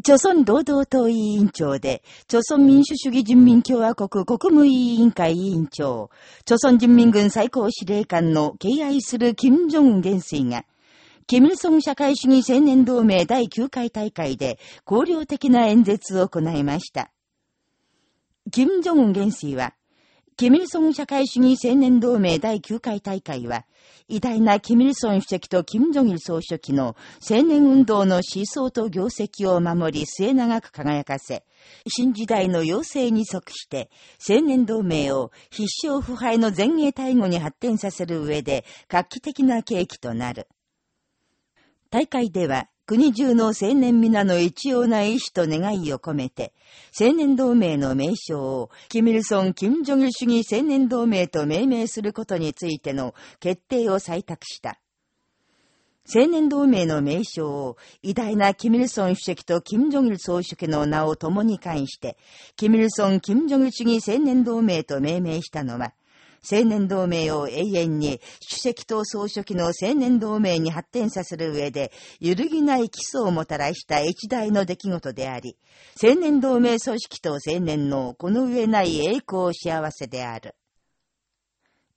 朝鮮労働党委員長で、朝鮮民主主義人民共和国国務委員会委員長、朝鮮人民軍最高司令官の敬愛する金正恩元帥が、キム・ルソン社会主義青年同盟第9回大会で、高量的な演説を行いました。金正恩元帥は、キミルソン社会主義青年同盟第9回大会は、偉大なキミルソン主席とキム・ジョギル総書記の青年運動の思想と業績を守り末永く輝かせ、新時代の要請に即して、青年同盟を必勝腐敗の前衛大護に発展させる上で画期的な契機となる。大会では、国中の青年皆の一様な意志と願いを込めて、青年同盟の名称を、キミルソン・キム・ジョギル主義青年同盟と命名することについての決定を採択した。青年同盟の名称を、偉大なキミルソン主席とキム・ジョギル総書記の名を共に関して、キミルソン・キム・ジョギル主義青年同盟と命名したのは、青年同盟を永遠に主席と総書記の青年同盟に発展させる上で、揺るぎない基礎をもたらした一大の出来事であり、青年同盟組織と青年のこの上ない栄光幸せである。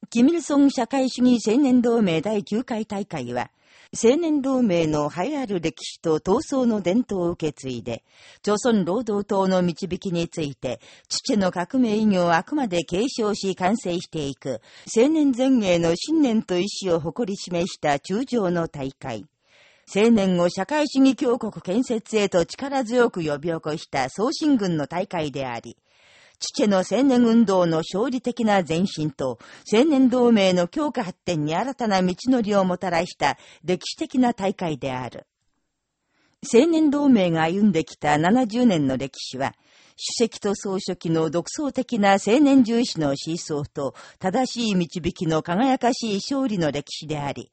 キミルソン社会主義青年同盟第9回大会は、青年同盟の栄えある歴史と闘争の伝統を受け継いで、朝鮮労働党の導きについて、父の革命意義をあくまで継承し完成していく、青年前衛の信念と意志を誇り示した中将の大会。青年を社会主義強国建設へと力強く呼び起こした総進軍の大会であり、父の青年運動の勝利的な前進と、青年同盟の強化発展に新たな道のりをもたらした歴史的な大会である。青年同盟が歩んできた70年の歴史は、主席と総書記の独創的な青年重視の思想と正しい導きの輝かしい勝利の歴史であり、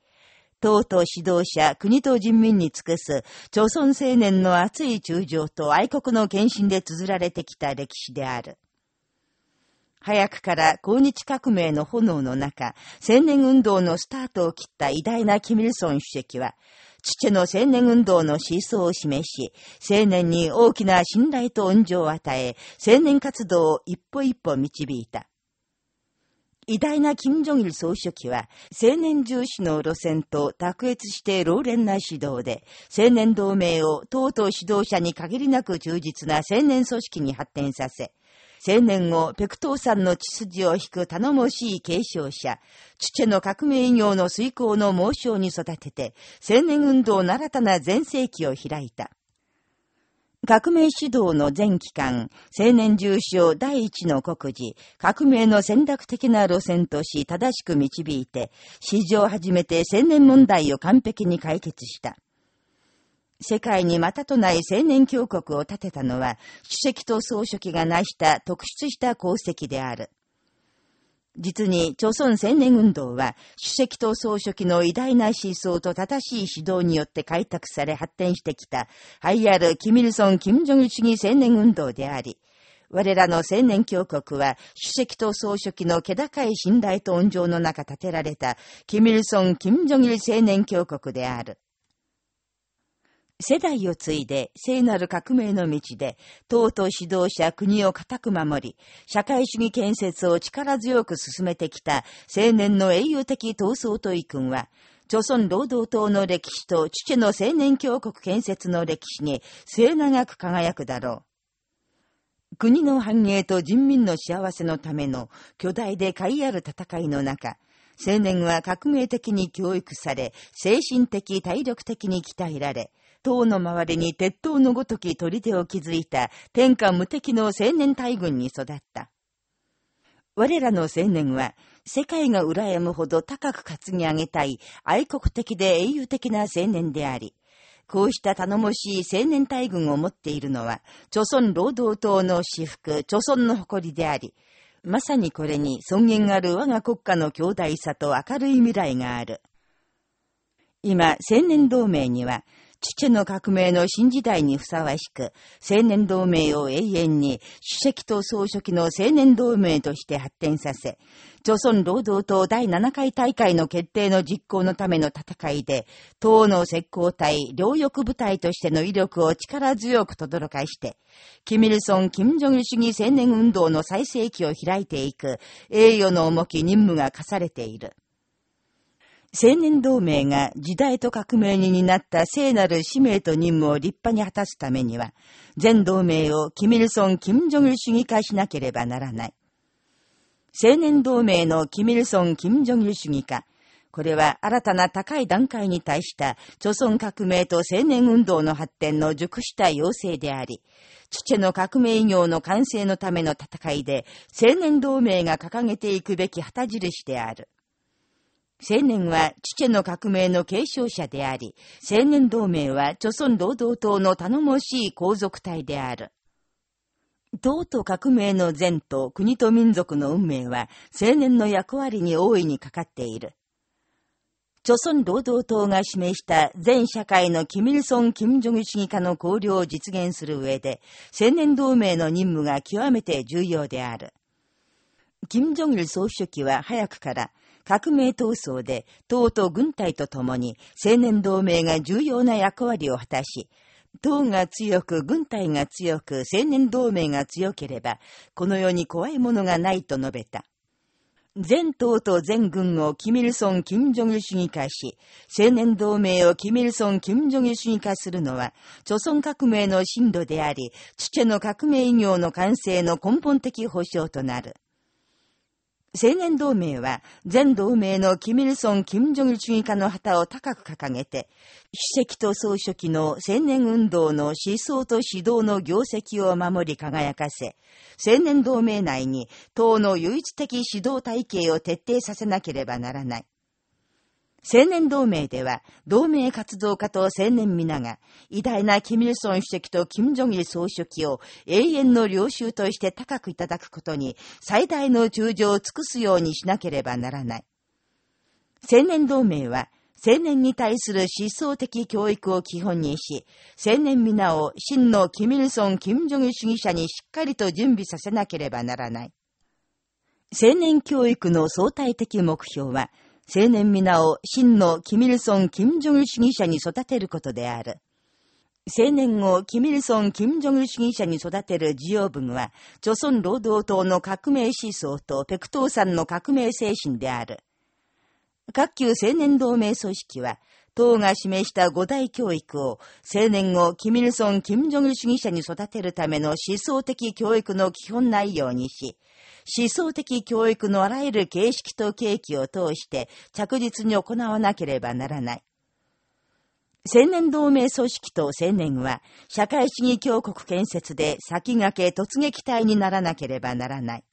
党と指導者、国と人民に尽くす、朝鮮青年の熱い中情と愛国の献身で綴られてきた歴史である。早くから抗日革命の炎の中、青年運動のスタートを切った偉大なキミルソン主席は、父の青年運動の思想を示し、青年に大きな信頼と恩情を与え、青年活動を一歩一歩導いた。偉大な金正日総書記は、青年重視の路線と卓越して老練な指導で、青年同盟を党と指導者に限りなく忠実な青年組織に発展させ、青年後、ペクトーさんの血筋を引く頼もしい継承者、父の革命業の遂行の猛将に育てて、青年運動の新たな全盛期を開いた。革命指導の全期間、青年重賞第一の国事、革命の戦略的な路線とし正しく導いて、史上初めて青年問題を完璧に解決した。世界にまたとない青年強国を立てたのは、主席と総書記が成した特出した功績である。実に、朝鮮青年運動は、主席と総書記の偉大な思想と正しい指導によって開拓され発展してきた、栄えあるキミルソン・キム・ジョギ主義青年運動であり、我らの青年強国は、主席と総書記の気高い信頼と恩情の中建てられた、キミルソン・キム・ジョギル青年強国である。世代を継いで聖なる革命の道で、党と指導者国を固く守り、社会主義建設を力強く進めてきた青年の英雄的闘争と意訓は、朝鮮労働党の歴史と父の青年強国建設の歴史に末長く輝くだろう。国の繁栄と人民の幸せのための巨大で怪ある戦いの中、青年は革命的に教育され、精神的、体力的に鍛えられ、塔の周りに鉄塔のごとき砦を築いた天下無敵の青年大軍に育った。我らの青年は、世界が羨むほど高く担ぎ上げたい愛国的で英雄的な青年であり、こうした頼もしい青年大軍を持っているのは、朝鮮労働党の私服、朝鮮の誇りであり、まさにこれに尊厳ある我が国家の強大さと明るい未来がある。今、青年同盟には、父の革命の新時代にふさわしく、青年同盟を永遠に主席と総書記の青年同盟として発展させ、朝鮮労働党第7回大会の決定の実行のための戦いで、党の石膏隊、両翼部隊としての威力を力強く轟かして、キミルソン・キム・ジョギ主義青年運動の最盛期を開いていく、栄誉の重き任務が課されている。青年同盟が時代と革命に担った聖なる使命と任務を立派に果たすためには、全同盟をキミルソン・キム・ジョギル主義化しなければならない。青年同盟のキミルソン・キム・ジョギル主義化。これは新たな高い段階に対した朝鮮革命と青年運動の発展の熟した要請であり、父の革命業の完成のための戦いで青年同盟が掲げていくべき旗印である。青年は父の革命の継承者であり、青年同盟は朝鮮労働党の頼もしい皇族体である。党と革命の善と国と民族の運命は青年の役割に大いにかかっている。朝鮮労働党が示した全社会のキミルソン・キム・ジョギ主義化の考慮を実現する上で、青年同盟の任務が極めて重要である。キム・ジョギル総書記は早くから、革命闘争で党と軍隊と共に青年同盟が重要な役割を果たし、党が強く、軍隊が強く、青年同盟が強ければ、この世に怖いものがないと述べた。全党と全軍をキミルソン・キム・ジョギル主義化し、青年同盟をキミルソン・キム・ジョギル主義化するのは、朝鮮革命の進路であり、土の革命業の完成の根本的保障となる。青年同盟は、全同盟のキミルソン・キム・ジョギル主義家の旗を高く掲げて、主席と総書記の青年運動の思想と指導の業績を守り輝かせ、青年同盟内に党の唯一的指導体系を徹底させなければならない。青年同盟では、同盟活動家と青年皆が、偉大なキミルソン主席とキム・ジョギ総書記を永遠の領袖として高くいただくことに、最大の忠情を尽くすようにしなければならない。青年同盟は、青年に対する思想的教育を基本にし、青年皆を真のキミルソン・キム・ジョギ主義者にしっかりと準備させなければならない。青年教育の相対的目標は、青年皆を真のキミルソン・キム・ジョギル主義者に育てることである。青年をキミルソン・キム・ジョギル主義者に育てる事業文は、朝鮮労働党の革命思想とペクトーさんの革命精神である。各級青年同盟組織は、党が示した五大教育を青年をキミルソン・キム・ジョギル主義者に育てるための思想的教育の基本内容にし、思想的教育のあらゆる形式と契機を通して着実に行わなければならない。青年同盟組織と青年は、社会主義強国建設で先駆け突撃隊にならなければならない。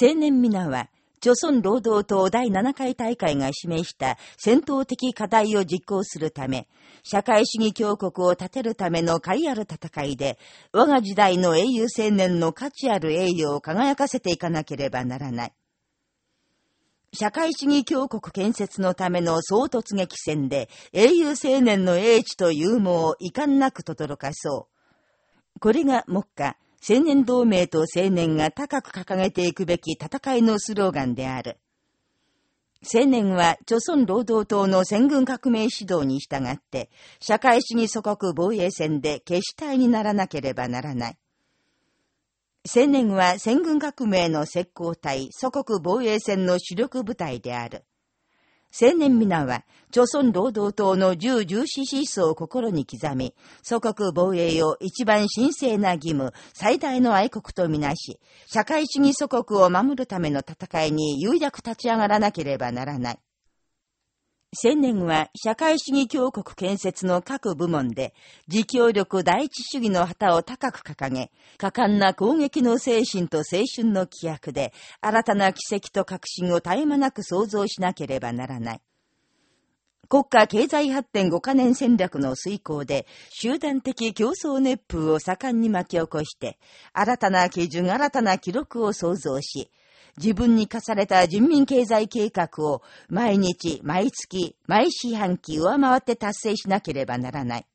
青年皆は、朝鮮労働党第7回大会が示した戦闘的課題を実行するため、社会主義強国を立てるための狩りある戦いで、我が時代の英雄青年の価値ある栄誉を輝かせていかなければならない。社会主義強国建設のための総突撃戦で、英雄青年の英知と勇猛を遺憾なく轟かそう。これが目下、青年同盟と青年が高く掲げていくべき戦いのスローガンである。青年は、朝鮮労働党の戦軍革命指導に従って、社会主義祖国防衛戦で決死体にならなければならない。青年は戦軍革命の石膏隊、祖国防衛戦の主力部隊である。青年皆は、朝鮮労働党の重重視思想を心に刻み、祖国防衛を一番神聖な義務、最大の愛国とみなし、社会主義祖国を守るための戦いに有力立ち上がらなければならない。青年は社会主義強国建設の各部門で、自強力第一主義の旗を高く掲げ、果敢な攻撃の精神と青春の規約で、新たな奇跡と革新を絶え間なく創造しなければならない。国家経済発展5カ年戦略の遂行で、集団的競争熱風を盛んに巻き起こして、新たな基準、新たな記録を創造し、自分に課された人民経済計画を毎日、毎月、毎四半期上回って達成しなければならない。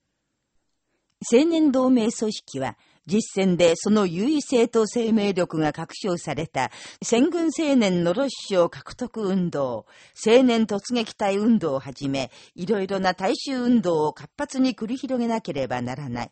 青年同盟組織は、実戦でその優位性と生命力が確証された戦軍青年のロッシュを獲得運動、青年突撃隊運動をはじめ、いろいろな大衆運動を活発に繰り広げなければならない。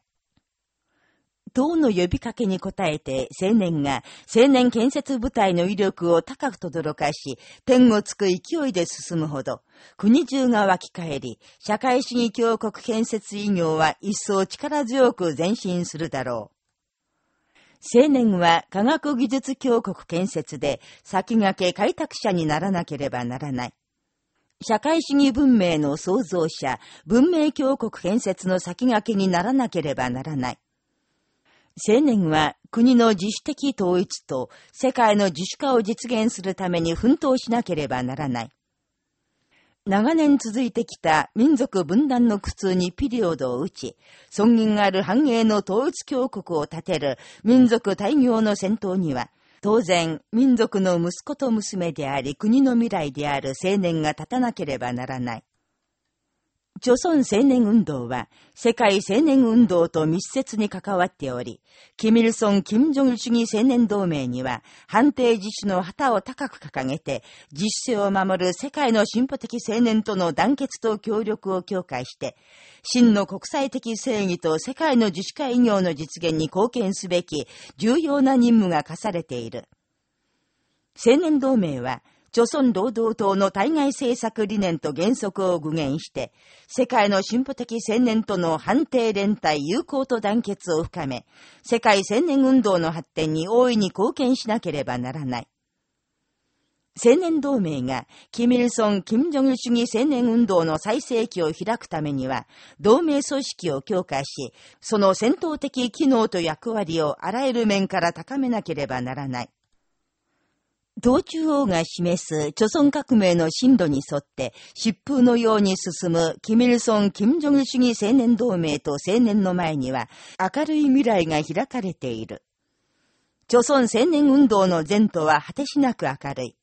党の呼びかけに応えて青年が青年建設部隊の威力を高く轟かし、天をつく勢いで進むほど、国中が湧き返り、社会主義強国建設医業は一層力強く前進するだろう。青年は科学技術強国建設で先駆け開拓者にならなければならない。社会主義文明の創造者、文明強国建設の先駆けにならなければならない。青年は国の自主的統一と世界の自主化を実現するために奮闘しなければならない。長年続いてきた民族分断の苦痛にピリオドを打ち、尊厳ある繁栄の統一強国を立てる民族大業の先頭には、当然、民族の息子と娘であり国の未来である青年が立たなければならない。朝鮮青年運動は世界青年運動と密接に関わっており、キミルソン・キム・ジョン主義青年同盟には判定自主の旗を高く掲げて、自主性を守る世界の進歩的青年との団結と協力を強化して、真の国際的正義と世界の自主化医業の実現に貢献すべき重要な任務が課されている。青年同盟は、朝鮮労働党の対外政策理念と原則を具現して、世界の進歩的青年との判定連帯友好と団結を深め、世界青年運動の発展に大いに貢献しなければならない。青年同盟が、キミルソン・キム・ジョン主義青年運動の最盛期を開くためには、同盟組織を強化し、その戦闘的機能と役割をあらゆる面から高めなければならない。党中央が示す著村革命の進路に沿って疾風のように進むキミルソン・キム・ジョン主義青年同盟と青年の前には明るい未来が開かれている。著村青年運動の前途は果てしなく明るい。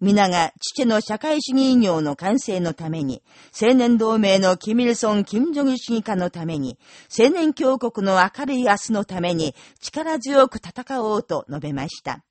皆が父の社会主義医業の完成のために、青年同盟のキミルソン・キム・ジョギ主義家のために、青年強国の明るい明日のために力強く戦おうと述べました。